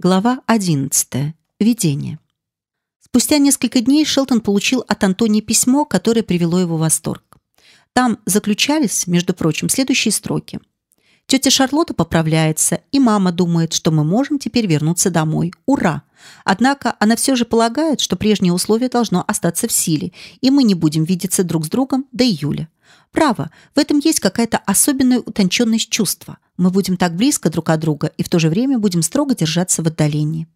Глава 11. Видение. Спустя несколько дней Шелтон получил от Антонии письмо, которое привело его в восторг. Там заключались, между прочим, следующие строки. Тетя Шарлотта поправляется, и мама думает, что мы можем теперь вернуться домой. Ура! Однако она все же полагает, что прежнее условие должно остаться в силе, и мы не будем видеться друг с другом до июля. Право, в этом есть какая-то особенная утонченность чувства – мы будем так близко друг от друга и в то же время будем строго держаться в отдалении.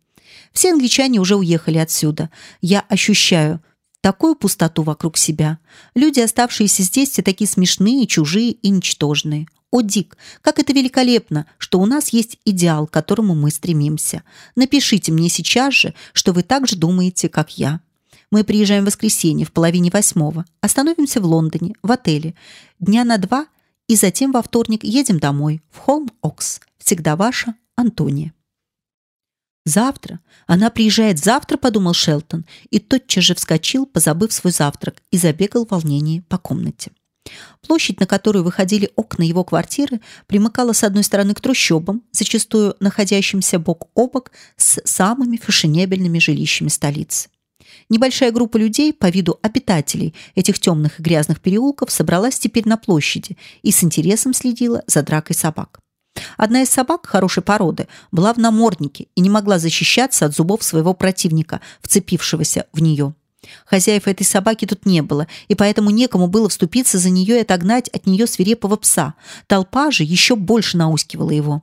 Все англичане уже уехали отсюда. Я ощущаю такую пустоту вокруг себя. Люди, оставшиеся здесь, все такие смешные, чужие и ничтожные. О, Дик, как это великолепно, что у нас есть идеал, к которому мы стремимся. Напишите мне сейчас же, что вы так же думаете, как я. Мы приезжаем в воскресенье в половине восьмого. Остановимся в Лондоне, в отеле. Дня на два – и затем во вторник едем домой, в Холм-Окс. Всегда ваша Антония. Завтра? Она приезжает завтра, подумал Шелтон, и тотчас же вскочил, позабыв свой завтрак, и забегал в волнении по комнате. Площадь, на которую выходили окна его квартиры, примыкала с одной стороны к трущобам, зачастую находящимся бок о бок с самыми фешенебельными жилищами столицы. Небольшая группа людей, по виду обитателей этих темных и грязных переулков, собралась теперь на площади и с интересом следила за дракой собак. Одна из собак хорошей породы была в наморднике и не могла защищаться от зубов своего противника, вцепившегося в нее. Хозяев этой собаки тут не было, и поэтому некому было вступиться за нее и отогнать от нее свирепого пса. Толпа же еще больше наускивала его.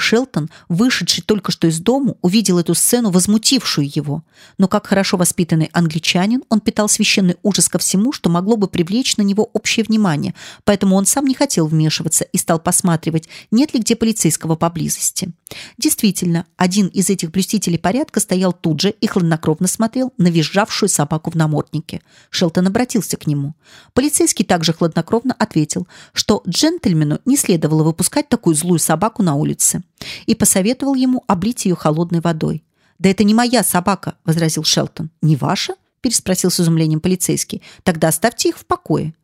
Шелтон, вышедший только что из дому, увидел эту сцену, возмутившую его. Но как хорошо воспитанный англичанин, он питал священный ужас ко всему, что могло бы привлечь на него общее внимание, поэтому он сам не хотел вмешиваться и стал посматривать, нет ли где полицейского поблизости. Действительно, один из этих блюстителей порядка стоял тут же и хладнокровно смотрел на визжавшую собаку в наморднике. Шелтон обратился к нему. Полицейский также хладнокровно ответил, что джентльмену не следовало выпускать такую злую собаку на улице и посоветовал ему облить ее холодной водой. «Да это не моя собака», — возразил Шелтон. «Не ваша?» — переспросил с изумлением полицейский. «Тогда оставьте их в покое».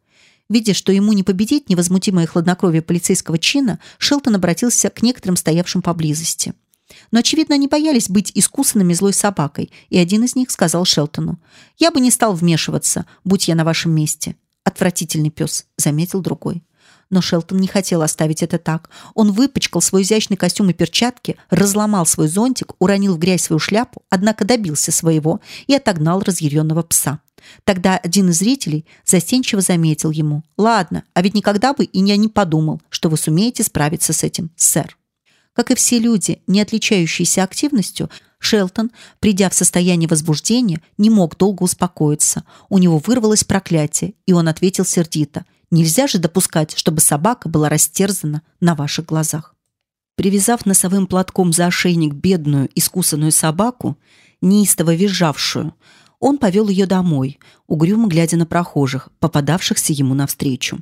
Видя, что ему не победить невозмутимое хладнокровие полицейского чина, Шелтон обратился к некоторым стоявшим поблизости. Но, очевидно, они боялись быть искусанными злой собакой, и один из них сказал Шелтону, «Я бы не стал вмешиваться, будь я на вашем месте». «Отвратительный пес», — заметил другой. Но Шелтон не хотел оставить это так. Он выпачкал свой изящный костюм и перчатки, разломал свой зонтик, уронил в грязь свою шляпу, однако добился своего и отогнал разъяренного пса. Тогда один из зрителей застенчиво заметил ему: "Ладно, а ведь никогда бы и я не подумал, что вы сумеете справиться с этим, сэр". Как и все люди, не отличающиеся активностью, Шелтон, придя в состояние возбуждения, не мог долго успокоиться. У него вырвалось проклятие, и он ответил сердито: Нельзя же допускать, чтобы собака была растерзана на ваших глазах. Привязав носовым платком за ошейник бедную искусанную собаку, неистово визжавшую, он повел ее домой, угрюмо глядя на прохожих, попадавшихся ему навстречу.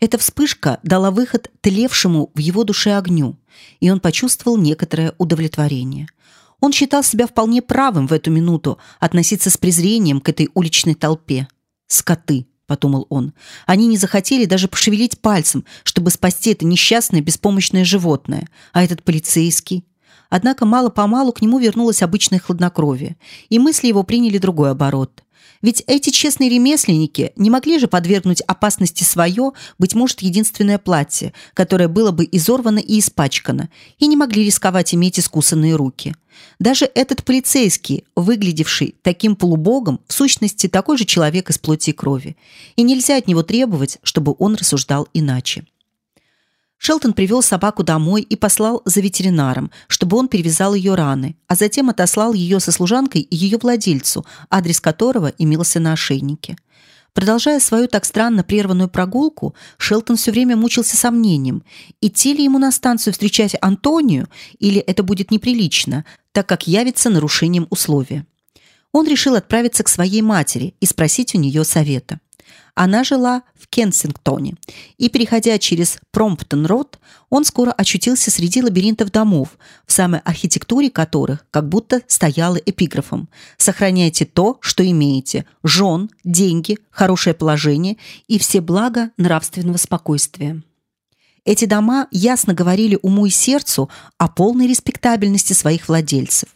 Эта вспышка дала выход тлевшему в его душе огню, и он почувствовал некоторое удовлетворение. Он считал себя вполне правым в эту минуту относиться с презрением к этой уличной толпе. Скоты, подумал он. Они не захотели даже пошевелить пальцем, чтобы спасти это несчастное беспомощное животное. А этот полицейский? Однако мало-помалу к нему вернулось обычное хладнокровие, и мысли его приняли другой оборот. Ведь эти честные ремесленники не могли же подвергнуть опасности свое, быть может, единственное платье, которое было бы изорвано и испачкано, и не могли рисковать иметь искусанные руки. Даже этот полицейский, выглядевший таким полубогом, в сущности такой же человек из плоти и крови, и нельзя от него требовать, чтобы он рассуждал иначе. Шелтон привел собаку домой и послал за ветеринаром, чтобы он перевязал ее раны, а затем отослал ее со служанкой и ее владельцу, адрес которого имелся на ошейнике. Продолжая свою так странно прерванную прогулку, Шелтон все время мучился сомнением, идти ли ему на станцию встречать Антонию, или это будет неприлично, так как явится нарушением условия. Он решил отправиться к своей матери и спросить у нее совета. Она жила в Кенсингтоне, и переходя через Промптон-Род, он скоро очутился среди лабиринтов домов, в самой архитектуре которых как будто стояло эпиграфом: "Сохраняйте то, что имеете: жен, деньги, хорошее положение и все блага нравственного спокойствия". Эти дома ясно говорили уму и сердцу о полной респектабельности своих владельцев.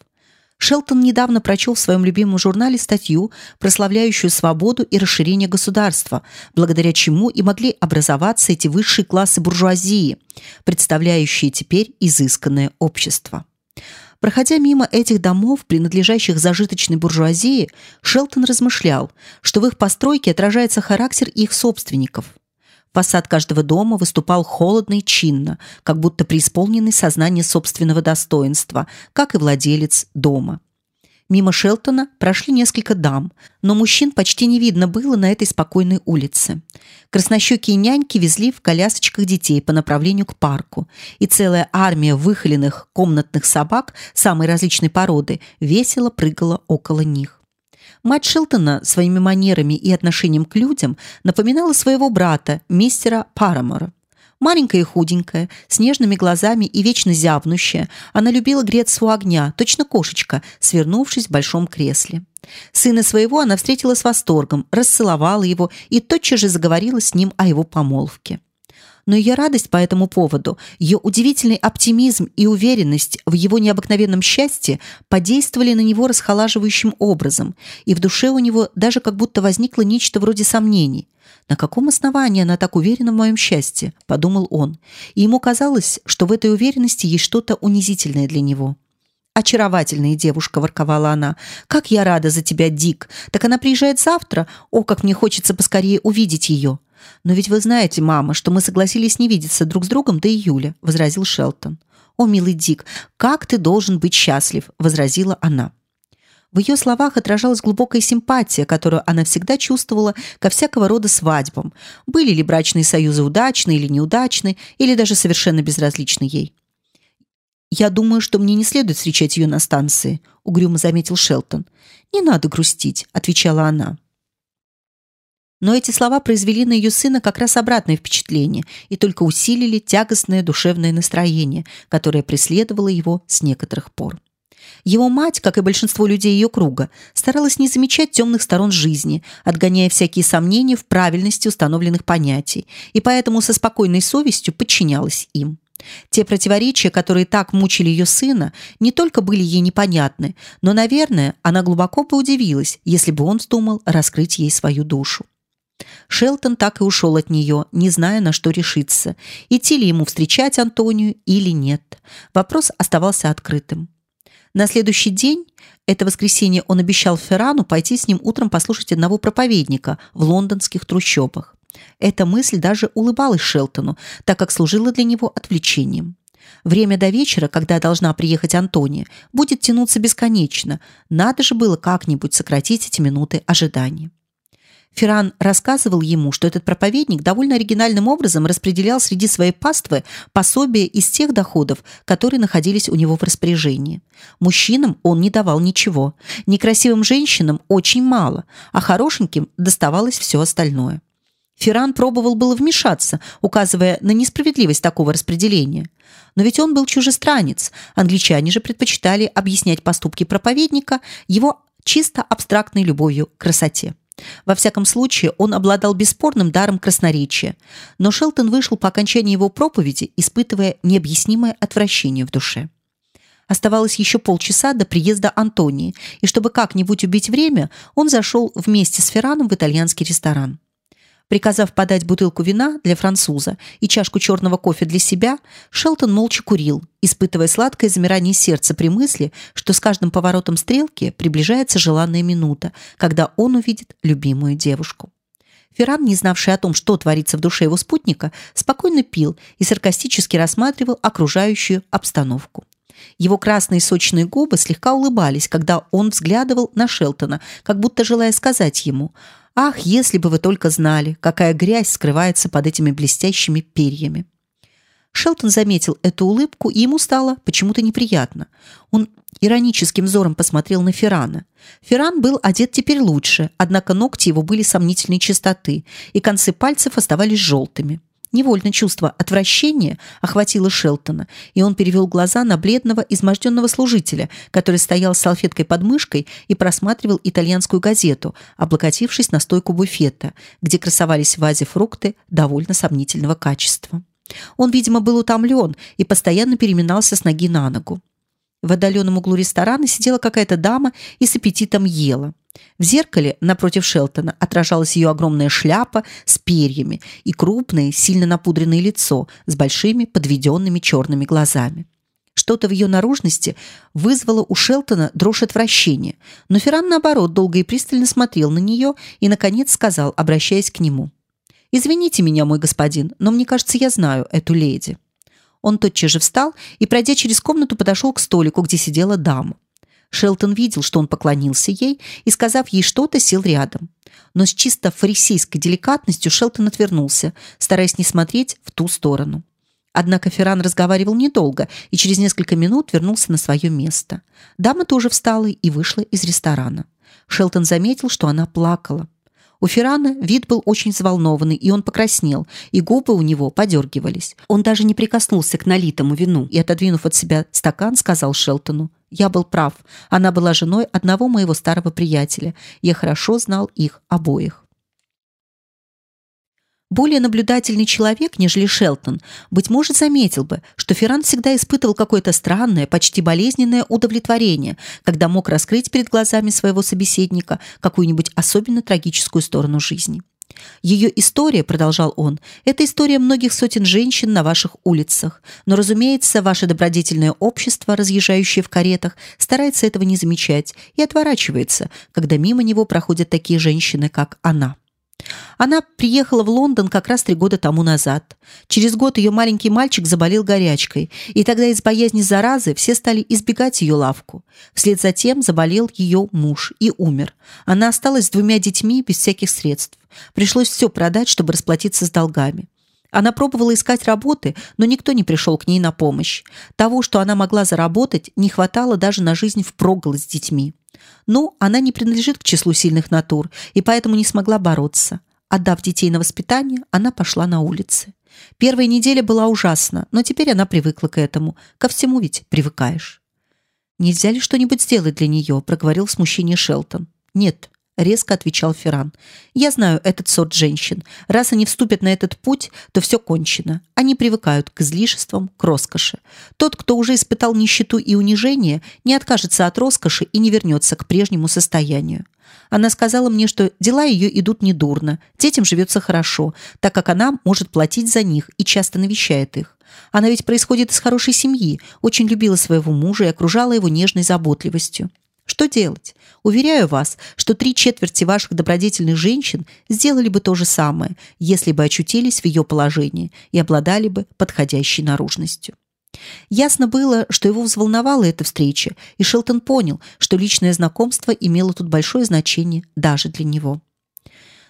Шелтон недавно прочел в своем любимом журнале статью, прославляющую свободу и расширение государства, благодаря чему и могли образоваться эти высшие классы буржуазии, представляющие теперь изысканное общество. Проходя мимо этих домов, принадлежащих зажиточной буржуазии, Шелтон размышлял, что в их постройке отражается характер их собственников – Фасад каждого дома выступал холодно и чинно, как будто преисполненный сознание собственного достоинства, как и владелец дома. Мимо Шелтона прошли несколько дам, но мужчин почти не видно было на этой спокойной улице. Краснощекие няньки везли в колясочках детей по направлению к парку, и целая армия выхоленных комнатных собак самой различной породы весело прыгала около них. Мать Шилтона своими манерами и отношением к людям напоминала своего брата, мистера Парамора. Маленькая и худенькая, с нежными глазами и вечно зябнущая, она любила греться у огня, точно кошечка, свернувшись в большом кресле. Сына своего она встретила с восторгом, расцеловала его и тотчас же заговорила с ним о его помолвке но ее радость по этому поводу, ее удивительный оптимизм и уверенность в его необыкновенном счастье подействовали на него расхолаживающим образом, и в душе у него даже как будто возникло нечто вроде сомнений. На каком основании она так уверена в моем счастье, подумал он, и ему казалось, что в этой уверенности есть что-то унизительное для него. Очаровательная девушка, ворковала она. Как я рада за тебя, Дик. Так она приезжает завтра. О, как мне хочется поскорее увидеть ее. Но ведь вы знаете, мама, что мы согласились не видеться друг с другом до июля, возразил Шелтон. О, милый Дик, как ты должен быть счастлив, возразила она. В ее словах отражалась глубокая симпатия, которую она всегда чувствовала ко всякого рода свадьбам. Были ли брачные союзы удачны или неудачны, или даже совершенно безразличны ей. Я думаю, что мне не следует встречать ее на станции, угрюмо заметил Шелтон. Не надо грустить, отвечала она. Но эти слова произвели на ее сына как раз обратное впечатление и только усилили тягостное душевное настроение, которое преследовало его с некоторых пор. Его мать, как и большинство людей ее круга, старалась не замечать темных сторон жизни, отгоняя всякие сомнения в правильности установленных понятий, и поэтому со спокойной совестью подчинялась им. Те противоречия, которые так мучили ее сына, не только были ей непонятны, но, наверное, она глубоко бы удивилась, если бы он вздумал раскрыть ей свою душу. Шелтон так и ушел от нее, не зная, на что решиться, идти ли ему встречать Антонию или нет. Вопрос оставался открытым. На следующий день, это воскресенье, он обещал Феррану пойти с ним утром послушать одного проповедника в лондонских трущобах. Эта мысль даже улыбалась Шелтону, так как служила для него отвлечением. Время до вечера, когда должна приехать Антония, будет тянуться бесконечно. Надо же было как-нибудь сократить эти минуты ожидания. Ферран рассказывал ему, что этот проповедник довольно оригинальным образом распределял среди своей паствы пособия из тех доходов, которые находились у него в распоряжении. Мужчинам он не давал ничего, некрасивым женщинам очень мало, а хорошеньким доставалось все остальное. Ферран пробовал было вмешаться, указывая на несправедливость такого распределения. Но ведь он был чужестранец. Англичане же предпочитали объяснять поступки проповедника его чисто абстрактной любовью к красоте. Во всяком случае, он обладал бесспорным даром красноречия, но Шелтон вышел по окончании его проповеди, испытывая необъяснимое отвращение в душе. Оставалось еще полчаса до приезда Антонии, и чтобы как-нибудь убить время, он зашел вместе с Ферраном в итальянский ресторан. Приказав подать бутылку вина для француза и чашку черного кофе для себя, Шелтон молча курил, испытывая сладкое замирание сердца при мысли, что с каждым поворотом стрелки приближается желанная минута, когда он увидит любимую девушку. Ферран, не знавший о том, что творится в душе его спутника, спокойно пил и саркастически рассматривал окружающую обстановку. Его красные сочные губы слегка улыбались, когда он взглядывал на Шелтона, как будто желая сказать ему – Ах, если бы вы только знали, какая грязь скрывается под этими блестящими перьями. Шелтон заметил эту улыбку, и ему стало почему-то неприятно. Он ироническим взором посмотрел на Феррана. Ферран был одет теперь лучше, однако ногти его были сомнительной чистоты, и концы пальцев оставались желтыми. Невольно чувство отвращения охватило Шелтона, и он перевел глаза на бледного, изможденного служителя, который стоял с салфеткой под мышкой и просматривал итальянскую газету, облокотившись на стойку буфета, где красовались в вазе фрукты довольно сомнительного качества. Он, видимо, был утомлен и постоянно переминался с ноги на ногу. В отдаленном углу ресторана сидела какая-то дама и с аппетитом ела. В зеркале напротив Шелтона отражалась ее огромная шляпа с перьями и крупное, сильно напудренное лицо с большими подведенными черными глазами. Что-то в ее наружности вызвало у Шелтона дрожь отвращения, но Ферран, наоборот, долго и пристально смотрел на нее и, наконец, сказал, обращаясь к нему. «Извините меня, мой господин, но мне кажется, я знаю эту леди». Он тотчас же встал и, пройдя через комнату, подошел к столику, где сидела дама. Шелтон видел, что он поклонился ей и, сказав ей что-то, сел рядом. Но с чисто фарисейской деликатностью Шелтон отвернулся, стараясь не смотреть в ту сторону. Однако Ферран разговаривал недолго и через несколько минут вернулся на свое место. Дама тоже встала и вышла из ресторана. Шелтон заметил, что она плакала. У Феррана вид был очень взволнованный, и он покраснел, и губы у него подергивались. Он даже не прикоснулся к налитому вину и, отодвинув от себя стакан, сказал Шелтону, «Я был прав. Она была женой одного моего старого приятеля. Я хорошо знал их обоих». Более наблюдательный человек, нежели Шелтон, быть может, заметил бы, что Ферран всегда испытывал какое-то странное, почти болезненное удовлетворение, когда мог раскрыть перед глазами своего собеседника какую-нибудь особенно трагическую сторону жизни. Ее история, продолжал он, это история многих сотен женщин на ваших улицах. Но, разумеется, ваше добродетельное общество, разъезжающее в каретах, старается этого не замечать и отворачивается, когда мимо него проходят такие женщины, как она. Она приехала в Лондон как раз три года тому назад. Через год ее маленький мальчик заболел горячкой, и тогда из боязни заразы все стали избегать ее лавку. Вслед за тем заболел ее муж и умер. Она осталась с двумя детьми без всяких средств. Пришлось все продать, чтобы расплатиться с долгами. Она пробовала искать работы, но никто не пришел к ней на помощь. Того, что она могла заработать, не хватало даже на жизнь впроголодь с детьми. Ну, она не принадлежит к числу сильных натур и поэтому не смогла бороться. Отдав детей на воспитание, она пошла на улицы. Первая неделя была ужасна, но теперь она привыкла к этому. Ко всему ведь привыкаешь. Нельзя ли что-нибудь сделать для нее? проговорил в смущении Шелтон. Нет, резко отвечал Ферран. Я знаю этот сорт женщин. Раз они вступят на этот путь, то все кончено. Они привыкают к излишествам, к роскоши. Тот, кто уже испытал нищету и унижение, не откажется от роскоши и не вернется к прежнему состоянию. Она сказала мне, что дела ее идут недурно, детям живется хорошо, так как она может платить за них и часто навещает их. Она ведь происходит из хорошей семьи, очень любила своего мужа и окружала его нежной заботливостью. Что делать? Уверяю вас, что три четверти ваших добродетельных женщин сделали бы то же самое, если бы очутились в ее положении и обладали бы подходящей наружностью. Ясно было, что его взволновала эта встреча, и Шелтон понял, что личное знакомство имело тут большое значение даже для него.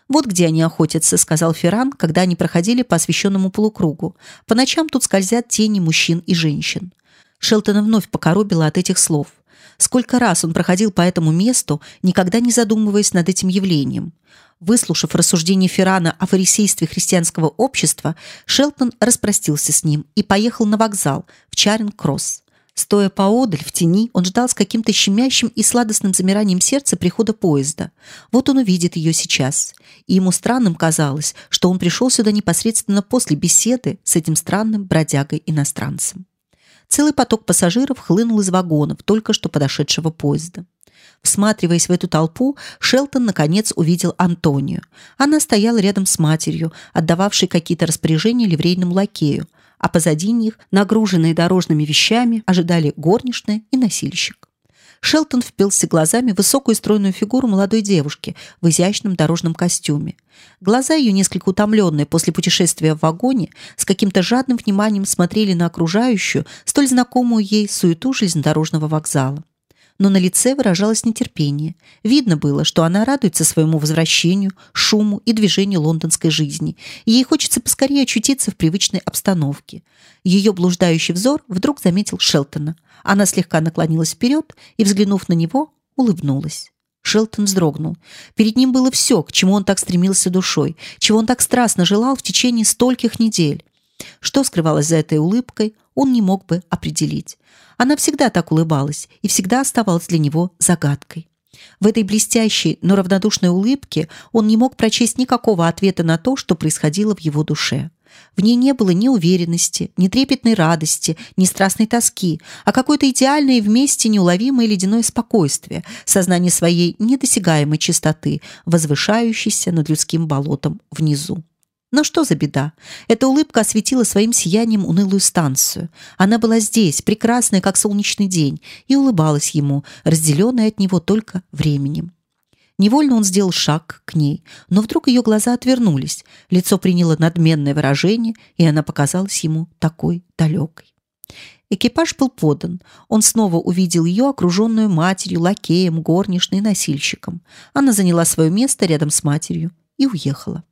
Вот где они охотятся, сказал Ферран, когда они проходили по освещенному полукругу. По ночам тут скользят тени мужчин и женщин. Шелтона вновь покоробило от этих слов. Сколько раз он проходил по этому месту, никогда не задумываясь над этим явлением. Выслушав рассуждения Феррана о фарисействе христианского общества, Шелтон распростился с ним и поехал на вокзал в Чаринг-Кросс. Стоя поодаль в тени, он ждал с каким-то щемящим и сладостным замиранием сердца прихода поезда. Вот он увидит ее сейчас. И ему странным казалось, что он пришел сюда непосредственно после беседы с этим странным бродягой-иностранцем. Целый поток пассажиров хлынул из вагонов только что подошедшего поезда. Всматриваясь в эту толпу, Шелтон наконец увидел Антонию. Она стояла рядом с матерью, отдававшей какие-то распоряжения ливрейному лакею, а позади них, нагруженные дорожными вещами, ожидали горничная и носильщик. Шелтон впился глазами в высокую стройную фигуру молодой девушки в изящном дорожном костюме. Глаза ее, несколько утомленные после путешествия в вагоне, с каким-то жадным вниманием смотрели на окружающую, столь знакомую ей суету железнодорожного вокзала но на лице выражалось нетерпение. Видно было, что она радуется своему возвращению, шуму и движению лондонской жизни, и ей хочется поскорее очутиться в привычной обстановке. Ее блуждающий взор вдруг заметил Шелтона. Она слегка наклонилась вперед и, взглянув на него, улыбнулась. Шелтон вздрогнул. Перед ним было все, к чему он так стремился душой, чего он так страстно желал в течение стольких недель. Что скрывалось за этой улыбкой, он не мог бы определить. Она всегда так улыбалась и всегда оставалась для него загадкой. В этой блестящей, но равнодушной улыбке он не мог прочесть никакого ответа на то, что происходило в его душе. В ней не было ни уверенности, ни трепетной радости, ни страстной тоски, а какое-то идеальное и вместе неуловимое ледяное спокойствие, сознание своей недосягаемой чистоты, возвышающейся над людским болотом внизу. Но что за беда? Эта улыбка осветила своим сиянием унылую станцию. Она была здесь, прекрасная, как солнечный день, и улыбалась ему, разделенная от него только временем. Невольно он сделал шаг к ней, но вдруг ее глаза отвернулись, лицо приняло надменное выражение, и она показалась ему такой далекой. Экипаж был подан. Он снова увидел ее, окруженную матерью, лакеем, горничной носильщиком. Она заняла свое место рядом с матерью и уехала.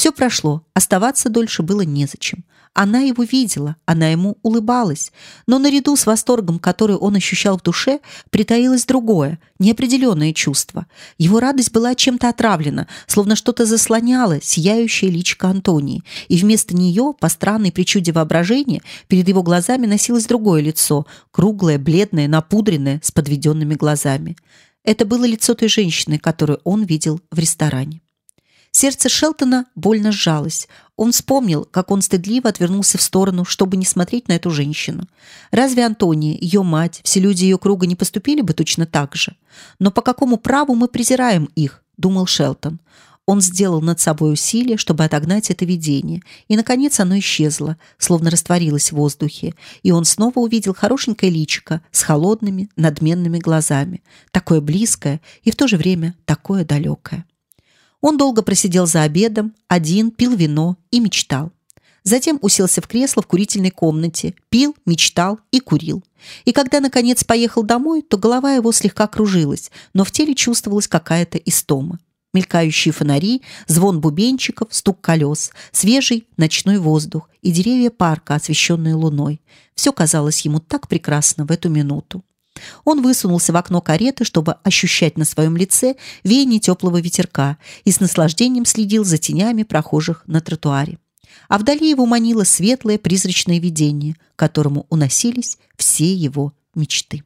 Все прошло, оставаться дольше было незачем. Она его видела, она ему улыбалась, но наряду с восторгом, который он ощущал в душе, притаилось другое, неопределенное чувство. Его радость была чем-то отравлена, словно что-то заслоняло сияющее личико Антонии, и вместо нее, по странной причуде воображения, перед его глазами носилось другое лицо, круглое, бледное, напудренное, с подведенными глазами. Это было лицо той женщины, которую он видел в ресторане. Сердце Шелтона больно сжалось. Он вспомнил, как он стыдливо отвернулся в сторону, чтобы не смотреть на эту женщину. Разве Антония, ее мать, все люди ее круга не поступили бы точно так же? Но по какому праву мы презираем их? думал Шелтон. Он сделал над собой усилие, чтобы отогнать это видение, и наконец оно исчезло, словно растворилось в воздухе, и он снова увидел хорошенькое личико с холодными, надменными глазами, такое близкое и в то же время такое далекое. Он долго просидел за обедом, один, пил вино и мечтал. Затем уселся в кресло в курительной комнате, пил, мечтал и курил. И когда наконец поехал домой, то голова его слегка кружилась, но в теле чувствовалась какая-то истома. Мелькающие фонари, звон бубенчиков, стук колес, свежий ночной воздух и деревья парка, освещенные луной. Все казалось ему так прекрасно в эту минуту. Он высунулся в окно кареты, чтобы ощущать на своем лице веяние теплого ветерка и с наслаждением следил за тенями прохожих на тротуаре. А вдали его манило светлое призрачное видение, к которому уносились все его мечты.